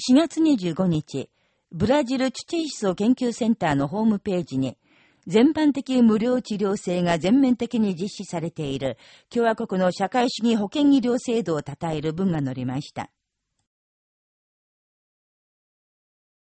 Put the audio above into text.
4月25日、ブラジルチュチェイ思想研究センターのホームページに、全般的無料治療制が全面的に実施されている共和国の社会主義保険医療制度を称える文が載りました。